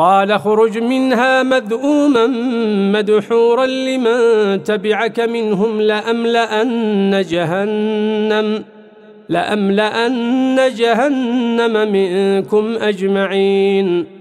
قال خرج منها مذءوما مدحورا لمن تبعك منهم لأملأن جهنم لأملأن جهنم منكم أجمعين.